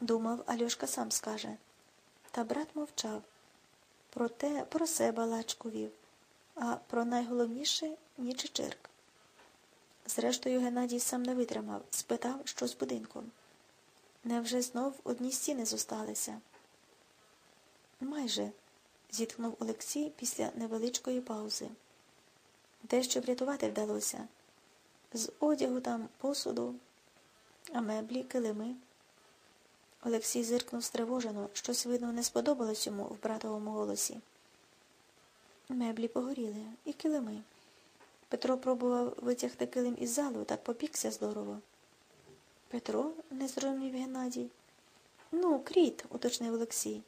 Думав, Альошка сам скаже. Та брат мовчав. Про те про себе лачку а про найголовніше ні чечирк. Зрештою, Геннадій сам не витримав, спитав, що з будинком. Невже знов одні стіни зосталися? Майже, зітхнув Олексій після невеличкої паузи. Дещо врятувати вдалося. З одягу там посуду, а меблі, килими. Олексій зиркнув стривожено, щось, видно, не сподобалось йому в братовому голосі. Меблі погоріли і килими. Петро пробував витягти килим із залу, так попікся здорово. Петро, не зрозумів Геннадій. Ну, кріт, уточнив Олексій.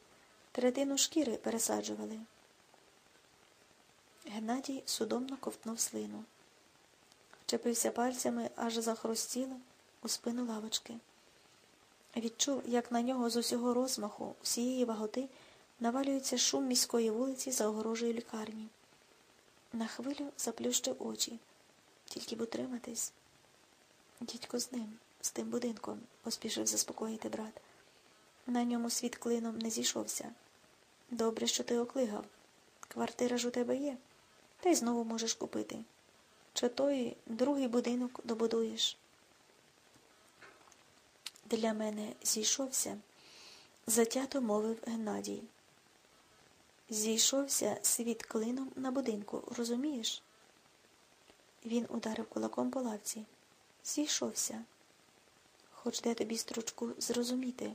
Третину шкіри пересаджували. Геннадій судомно ковтнув слину. Вчепився пальцями, аж захрустіло у спину лавочки. Відчув, як на нього з усього розмаху, усієї ваготи навалюється шум міської вулиці за огорожею лікарні. На хвилю заплющив очі, тільки б утриматись. Дідько з ним, з тим будинком, поспішив заспокоїти брат. На ньому світ клином не зійшовся. Добре, що ти оклигав. Квартира ж у тебе є, та й знову можеш купити. Чи той другий будинок добудуєш? Для мене зійшовся, затято мовив Геннадій. Зійшовся світ клином на будинку, розумієш? Він ударив кулаком по лавці. Зійшовся. Хоч де тобі стручку зрозуміти.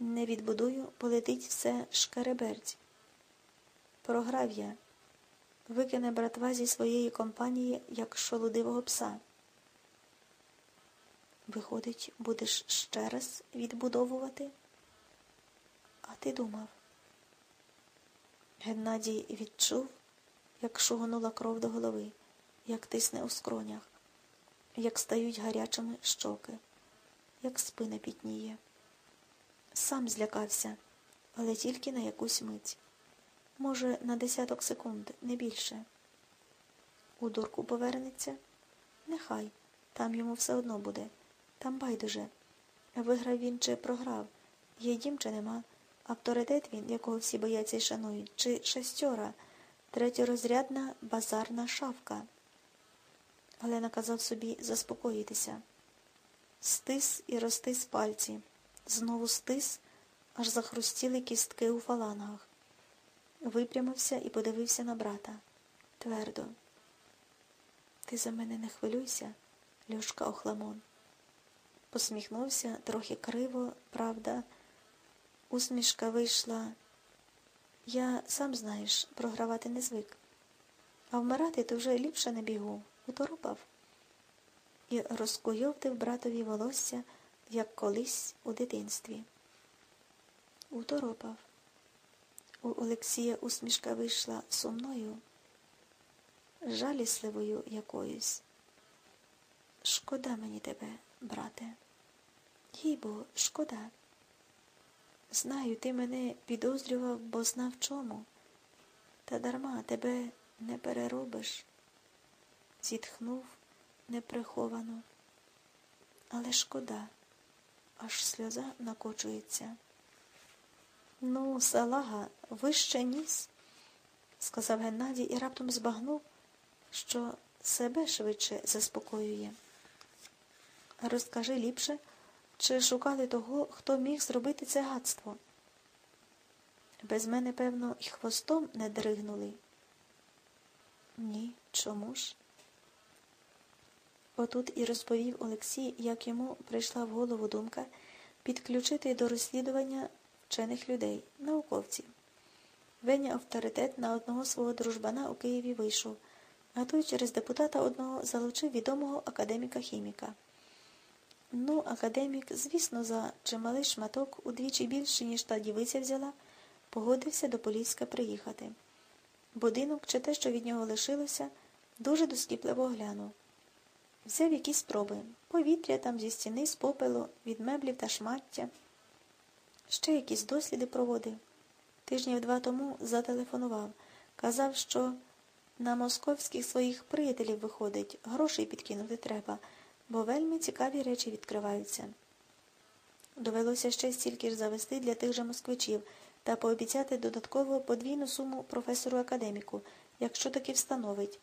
Не відбудую, полетить все шкереберть. Програв я. Викине братва зі своєї компанії, як шолудивого пса. Виходить, будеш ще раз відбудовувати? А ти думав? Геннадій відчув, як шугонула кров до голови, як тисне у скронях, як стають гарячими щоки, як спина пітніє. Сам злякався, але тільки на якусь мить. Може, на десяток секунд, не більше. У дурку повернеться? Нехай, там йому все одно буде. Там байдуже. Виграв він чи програв, є дім чи нема. Авторитет він, якого всі бояться і шанують, чи шестьора, третьорозрядна базарна шавка. Але наказав собі заспокоїтися. Стис і розтис пальці. Знову стис, аж захрустіли кістки у фалангах. Випрямився і подивився на брата. Твердо. Ти за мене не хвилюйся, Льошка Охламон. Посміхнувся трохи криво, правда. Усмішка вийшла. Я, сам знаєш, програвати не звик. А вмирати то вже ліпше не бігу, уторопав. І розкуйовдив братові волосся, як колись у дитинстві. Уторопав. У Олексія усмішка вийшла сумною, жалісливою якоюсь. Шкода мені тебе, брате. Їй бо, шкода. Знаю, ти мене підозрював, бо знав чому. Та дарма тебе не переробиш. Зітхнув неприховано. Але шкода, аж сльоза накочується. Ну, салага, вище ніс, сказав Геннадій і раптом збагнув, що себе швидше заспокоює. Розкажи ліпше. Чи шукали того, хто міг зробити це гадство? Без мене, певно, і хвостом не дригнули. Ні, чому ж? Отут і розповів Олексій, як йому прийшла в голову думка підключити до розслідування вчених людей, науковців. Веня авторитет на одного свого дружбана у Києві вийшов, а той через депутата одного залучив відомого академіка-хіміка. Ну, академік, звісно, за чималий шматок, удвічі більше, ніж та дівиця взяла, погодився до Поліська приїхати. Будинок чи те, що від нього лишилося, дуже доскіпливо оглянув. Взяв якісь спроби. Повітря там зі стіни, з попелу, від меблів та шмаття. Ще якісь досліди проводив. Тижнів два тому зателефонував. Казав, що на московських своїх приятелів виходить, грошей підкинути треба бо вельми цікаві речі відкриваються. Довелося ще стільки ж завести для тих же москвичів та пообіцяти додатково подвійну суму професору академіку, якщо таки встановить,